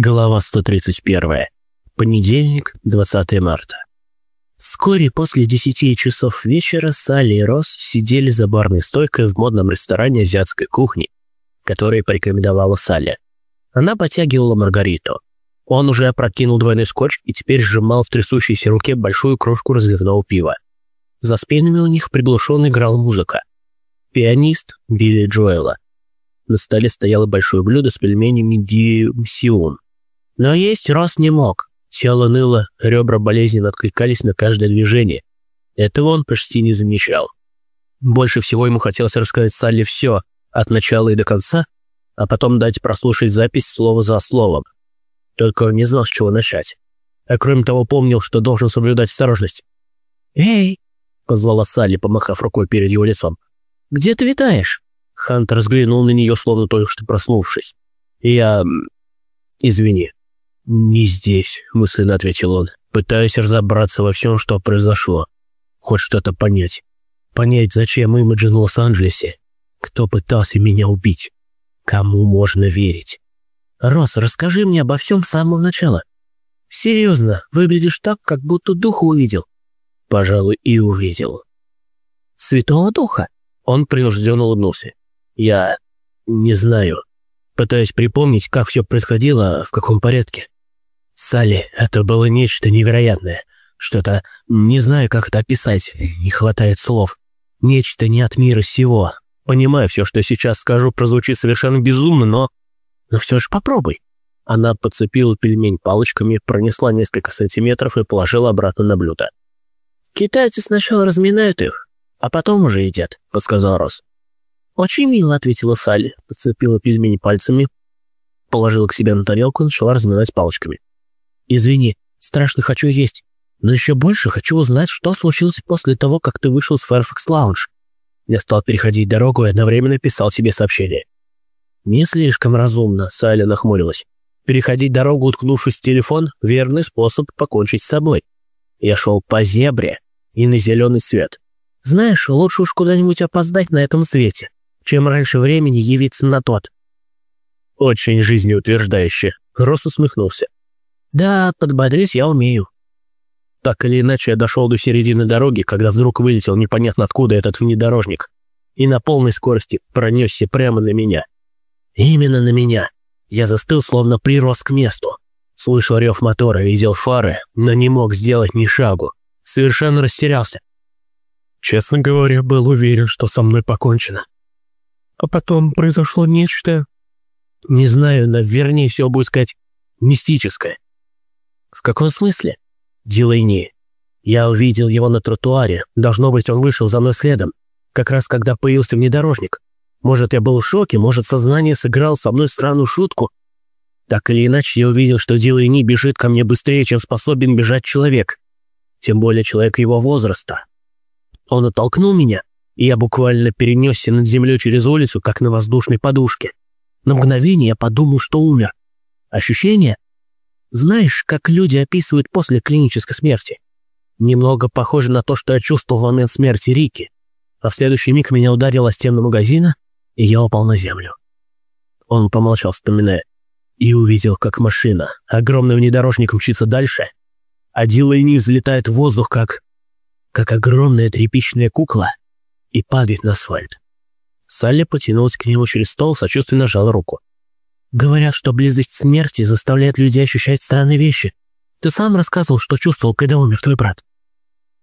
Глава 131. Понедельник, 20 марта. Вскоре после 10 часов вечера Салли и Росс сидели за барной стойкой в модном ресторане азиатской кухни, который порекомендовала Салли. Она потягивала Маргариту. Он уже опрокинул двойной скотч и теперь сжимал в трясущейся руке большую кружку разливного пива. За спинами у них приглушенно играла музыка. Пианист Билли Джоэла. На столе стояло большое блюдо с пельменями Ди Мсиун. Но есть Рос не мог. Тело ныло, ребра болезненно откликались на каждое движение. Этого он почти не замечал. Больше всего ему хотелось рассказать Салли все, от начала и до конца, а потом дать прослушать запись слово за словом. Только он не знал, с чего начать. А кроме того, помнил, что должен соблюдать осторожность. «Эй!» — позвала Салли, помахав рукой перед его лицом. «Где ты витаешь?» Хантер взглянул на нее, словно только что проснувшись. «Я... извини». «Не здесь», — мысленно ответил он, пытаясь разобраться во всем, что произошло. Хоть что-то понять. Понять, зачем Имаджин в Лос-Анджелесе. Кто пытался меня убить. Кому можно верить. «Росс, расскажи мне обо всем с самого начала. Серьезно, выглядишь так, как будто духа увидел». «Пожалуй, и увидел». «Святого духа?» Он принужденно улыбнулся. «Я не знаю. Пытаюсь припомнить, как все происходило, в каком порядке. Салли, это было нечто невероятное. Что-то... Не знаю, как это описать. Не хватает слов. Нечто не от мира сего. Понимаю, все, что сейчас скажу, прозвучит совершенно безумно, но... Но все же попробуй. Она подцепила пельмень палочками, пронесла несколько сантиметров и положила обратно на блюдо. «Китайцы сначала разминают их, а потом уже едят», — подсказал Рос. «Очень мило», — ответила Салли, подцепила пельмень пальцами, положила к себе на тарелку и начала разминать палочками. «Извини, страшно хочу есть, но еще больше хочу узнать, что случилось после того, как ты вышел с Fairfax Lounge». Я стал переходить дорогу и одновременно писал себе сообщение. «Не слишком разумно», — Салли нахмурилась. «Переходить дорогу, уткнувшись в телефон, — верный способ покончить с собой. Я шел по зебре и на зеленый свет. Знаешь, лучше уж куда-нибудь опоздать на этом свете, чем раньше времени явиться на тот». «Очень жизнеутверждающе», — Рос усмехнулся. Да, подбодрить я умею. Так или иначе, я дошел до середины дороги, когда вдруг вылетел непонятно откуда этот внедорожник и на полной скорости пронесся прямо на меня. Именно на меня. Я застыл, словно прирос к месту. Слышал рев мотора, видел фары, но не мог сделать ни шагу. Совершенно растерялся. Честно говоря, был уверен, что со мной покончено. А потом произошло нечто... Не знаю, но вернее всего будет сказать мистическое. «В каком смысле?» «Дилейни. Я увидел его на тротуаре. Должно быть, он вышел за мной следом. Как раз когда появился внедорожник. Может, я был в шоке, может, сознание сыграл со мной странную шутку. Так или иначе, я увидел, что Дилейни бежит ко мне быстрее, чем способен бежать человек. Тем более человек его возраста. Он оттолкнул меня, и я буквально перенесся над землей через улицу, как на воздушной подушке. На мгновение я подумал, что умер. Ощущение — знаешь, как люди описывают после клинической смерти? Немного похоже на то, что я чувствовал в момент смерти Рики. А в следующий миг меня ударила стена магазина, и я упал на землю. Он помолчал, вспоминая, и увидел, как машина, огромный внедорожник мчится дальше, а Дилайни взлетает в воздух, как... как огромная тряпичная кукла, и падает на асфальт. Салли потянулась к нему через стол, сочувственно сжала руку. Говорят, что близость смерти заставляет людей ощущать странные вещи. Ты сам рассказывал, что чувствовал, когда умер твой брат.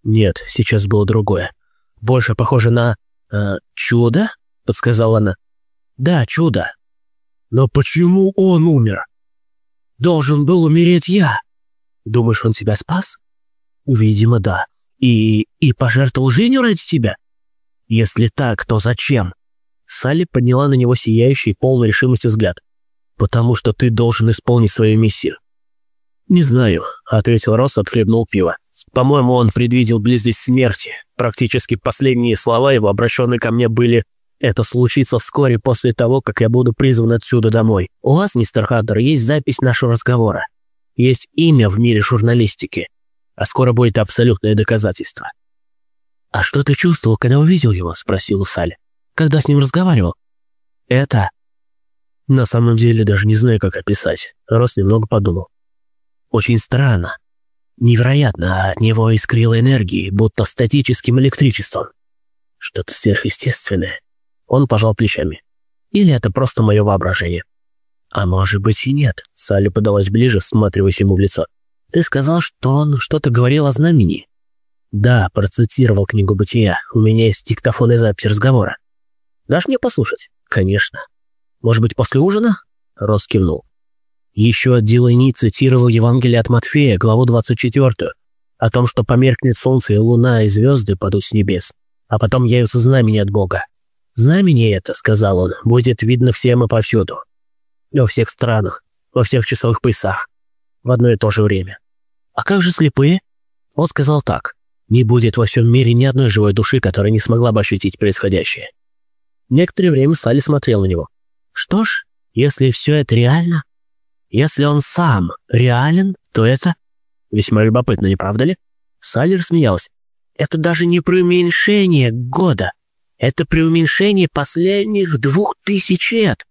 Нет, сейчас было другое. Больше похоже на... Э, чудо? Подсказала она. Да, чудо. Но почему он умер? Должен был умереть я. Думаешь, он тебя спас? Видимо, да. И... и пожертвовал жизнью ради тебя? Если так, то зачем? Салли подняла на него сияющий, полный решимости взгляд потому что ты должен исполнить свою миссию». «Не знаю», — ответил Росс, отхлебнул пиво. «По-моему, он предвидел близость смерти. Практически последние слова его, обращенные ко мне, были «Это случится вскоре после того, как я буду призван отсюда домой. У вас, мистер Хаддер, есть запись нашего разговора. Есть имя в мире журналистики. А скоро будет абсолютное доказательство». «А что ты чувствовал, когда увидел его?» — спросил Салли. «Когда с ним разговаривал?» «Это На самом деле даже не знаю, как описать. Рос немного подумал. Очень странно. Невероятно, от него искрило энергии, будто статическим электричеством. Что-то сверхъестественное. Он пожал плечами. Или это просто мое воображение? А может быть и нет. Салли подалась ближе, всматриваясь ему в лицо. Ты сказал, что он что-то говорил о знамени. Да, процитировал книгу бытия. У меня есть диктофон и запись разговора. Дашь мне послушать? Конечно. Может быть, после ужина? Рос кивнул. Еще Дилайни цитировал Евангелие от Матфея, главу 24, о том, что померкнет солнце и луна, и звезды падут с небес, а потом явятся знамени от Бога. Знамение это, сказал он, будет видно всем и повсюду. Во всех странах, во всех часовых поясах, в одно и то же время. А как же слепые? Он сказал так. Не будет во всем мире ни одной живой души, которая не смогла бы ощутить происходящее. Некоторое время Салли смотрел на него. Что ж, если все это реально, если он сам реален, то это весьма любопытно, не правда ли? Салли рассмеялась. Это даже не преуменьшение года. Это преуменьшение последних двух тысяч лет.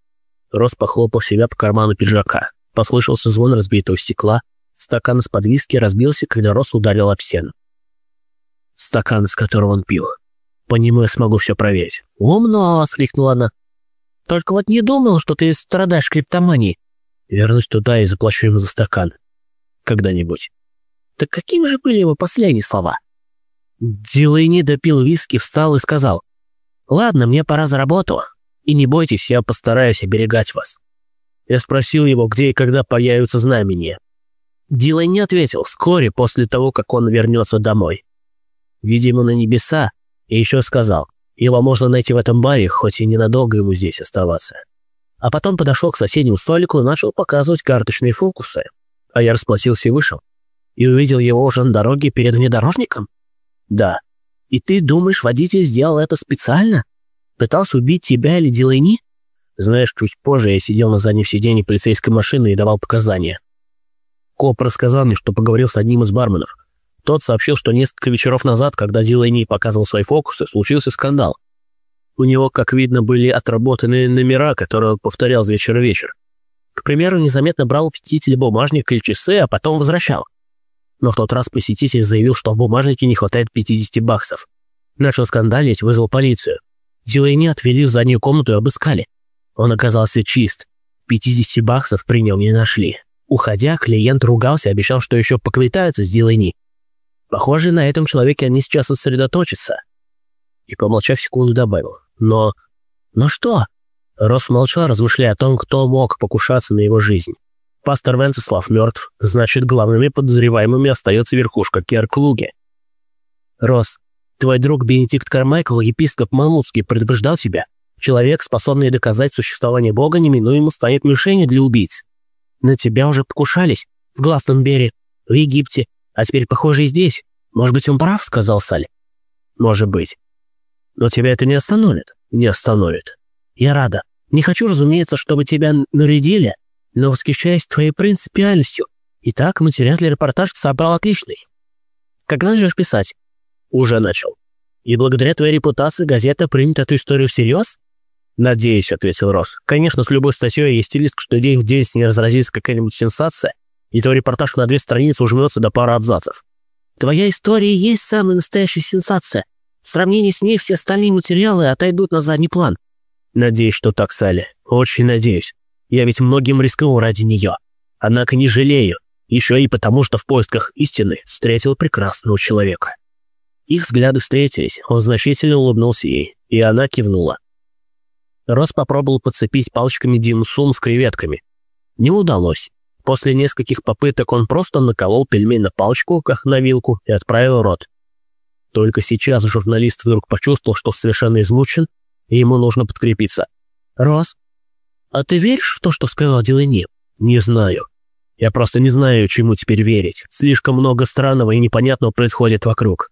Рос похлопал себя по карману пиджака. Послышался звон разбитого стекла. Стакан из-под виски разбился, когда Рос ударил об стену. Стакан, из которого он пил. По нему я смогу все проверить. «Умно!» — воскликнула она. Только вот не думал, что ты страдаешь криптоманией. Вернусь туда и заплачу ему за стакан. Когда-нибудь. Так какими же были его последние слова? Дилейни допил виски, встал и сказал. «Ладно, мне пора за работу. И не бойтесь, я постараюсь оберегать вас». Я спросил его, где и когда появятся знамения. Дилейни ответил вскоре после того, как он вернется домой. Видимо, на небеса, и еще сказал. Его можно найти в этом баре, хоть и ненадолго ему здесь оставаться. А потом подошел к соседнему столику и начал показывать карточные фокусы. А я расплатился и вышел. И увидел его уже на дороге перед внедорожником? Да. И ты думаешь, водитель сделал это специально? Пытался убить тебя или Дилайни? Знаешь, чуть позже я сидел на заднем сиденье полицейской машины и давал показания. Коп рассказал мне, что поговорил с одним из барменов. Тот сообщил, что несколько вечеров назад, когда Дилайни показывал свои фокусы, случился скандал. У него, как видно, были отработанные номера, которые он повторял с вечера вечер. К примеру, незаметно брал у посетителя бумажник или часы, а потом возвращал. Но в тот раз посетитель заявил, что в бумажнике не хватает 50 баксов. Начал скандалить, вызвал полицию. Дилайни отвели в заднюю комнату и обыскали. Он оказался чист. 50 баксов при нем не нашли. Уходя, клиент ругался и обещал, что еще поквитается с Дилайни. Похоже, на этом человеке они сейчас сосредоточатся. И, помолчав секунду, добавил. Но... Но что? Рос молчал, размышляя о том, кто мог покушаться на его жизнь. Пастор Венцеслав мертв, значит, главными подозреваемыми остается верхушка Керклуги. Рос, твой друг Бенедикт Кармайкл, епископ Мамутский, предупреждал тебя. Человек, способный доказать существование Бога, неминуемо станет мишенью для убийц. На тебя уже покушались. В Гластонберри, в Египте, а теперь, похоже, и здесь. Может быть, он прав, сказал Салли. Может быть. Но тебя это не остановит. Не остановит. Я рада. Не хочу, разумеется, чтобы тебя нарядили, но восхищаюсь твоей принципиальностью. Итак, материальный репортаж собрал отличный. Когда начнешь писать? Уже начал. И благодаря твоей репутации газета примет эту историю всерьез? «Надеюсь», — ответил Росс. «Конечно, с любой статьей есть риск, что день в день с ней разразится какая-нибудь сенсация, и твой репортаж на две страницы ужмется до пары абзацев. Твоя история и есть самая настоящая сенсация. В сравнении с ней все остальные материалы отойдут на задний план. Надеюсь, что так, Салли. Очень надеюсь. Я ведь многим рискнул ради нее. Однако не жалею. Еще и потому, что в поисках истины встретил прекрасного человека. Их взгляды встретились, он значительно улыбнулся ей, и она кивнула. Рос попробовал подцепить палочками димсум с креветками. Не удалось. После нескольких попыток он просто наколол пельмень на палочку, как на вилку, и отправил рот. Только сейчас журналист вдруг почувствовал, что совершенно измучен, и ему нужно подкрепиться. «Рос, а ты веришь в то, что сказал Дилани?» «Не знаю. Я просто не знаю, чему теперь верить. Слишком много странного и непонятного происходит вокруг.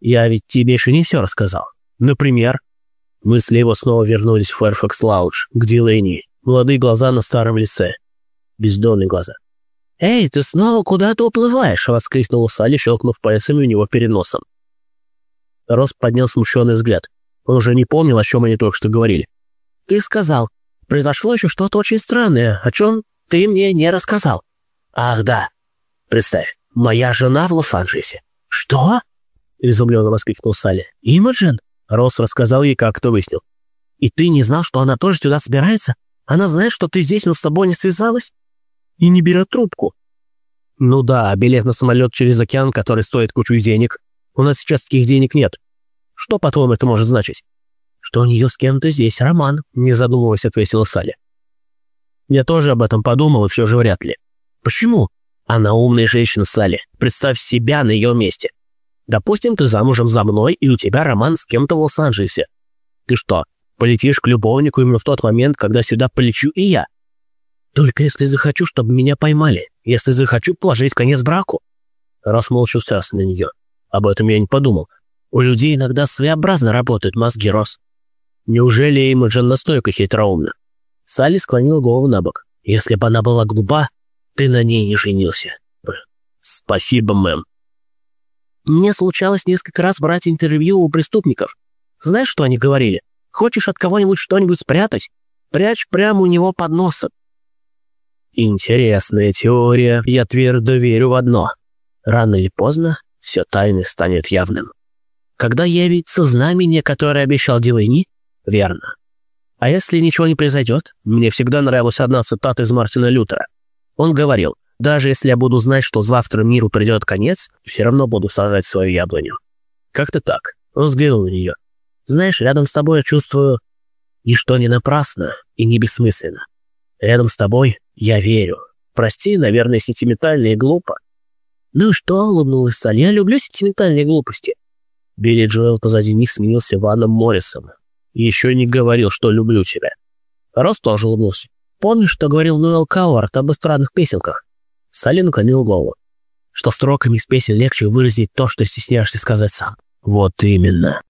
Я ведь тебе еще не все рассказал. Например...» Мысли его снова вернулись в Fairfax Lounge, к Дилани. Молодые глаза на старом лице бездонные глаза. «Эй, ты снова куда-то уплываешь!» — воскликнул Салли, щелкнув пальцами у него перед носом. Рос поднял смущенный взгляд. Он уже не помнил, о чем они только что говорили. «Ты сказал, произошло еще что-то очень странное, о чем ты мне не рассказал. Ах, да. Представь, моя жена в Лос-Анджелесе. Что? Изумленно воскликнул Салли. Имаджин? Росс рассказал ей, как это выяснил. И ты не знал, что она тоже сюда собирается? Она знает, что ты здесь, но с тобой не связалась? И не берет трубку. Ну да, билет на самолет через океан, который стоит кучу денег. У нас сейчас таких денег нет. Что, по-твоему, это может значить? Что у нее с кем-то здесь роман, не задумываясь, ответила Салли. Я тоже об этом подумал, и все же вряд ли. Почему? Она умная женщина, Салли. Представь себя на ее месте. Допустим, ты замужем за мной, и у тебя роман с кем-то в Лос-Анджелесе. Ты что, полетишь к любовнику именно в тот момент, когда сюда полечу и я? Только если захочу, чтобы меня поймали. Если захочу положить конец браку. Раз молча уставился на нее. Об этом я не подумал. У людей иногда своеобразно работают мозги, Рос. Неужели Эймоджин настолько хитроумна? Салли склонила голову на бок. Если бы она была глупа, ты на ней не женился. Спасибо, мэм. Мне случалось несколько раз брать интервью у преступников. Знаешь, что они говорили? Хочешь от кого-нибудь что-нибудь спрятать? Прячь прямо у него под носом. Интересная теория. Я твердо верю в одно. Рано или поздно все тайны станет явным. Когда явится знамение, которое обещал Дилейни? Верно. А если ничего не произойдет? Мне всегда нравилась одна цитата из Мартина Лютера. Он говорил, даже если я буду знать, что завтра миру придет конец, все равно буду сажать свою яблоню. Как-то так. Он взглянул на нее. Знаешь, рядом с тобой я чувствую, ничто не напрасно и не бессмысленно. Рядом с тобой я верю. Прости, наверное, сентиментально и глупо. Ну что, улыбнулась Салли, я люблю сентиментальные глупости. Билли Джоэл позади них сменился Ваном Моррисом. Еще не говорил, что люблю тебя. Рос тоже улыбнулся. Помнишь, что говорил Ноэл Кауарт об эстрадных песенках? Салли наклонил голову. Что строками из песен легче выразить то, что стесняешься сказать сам. Вот именно.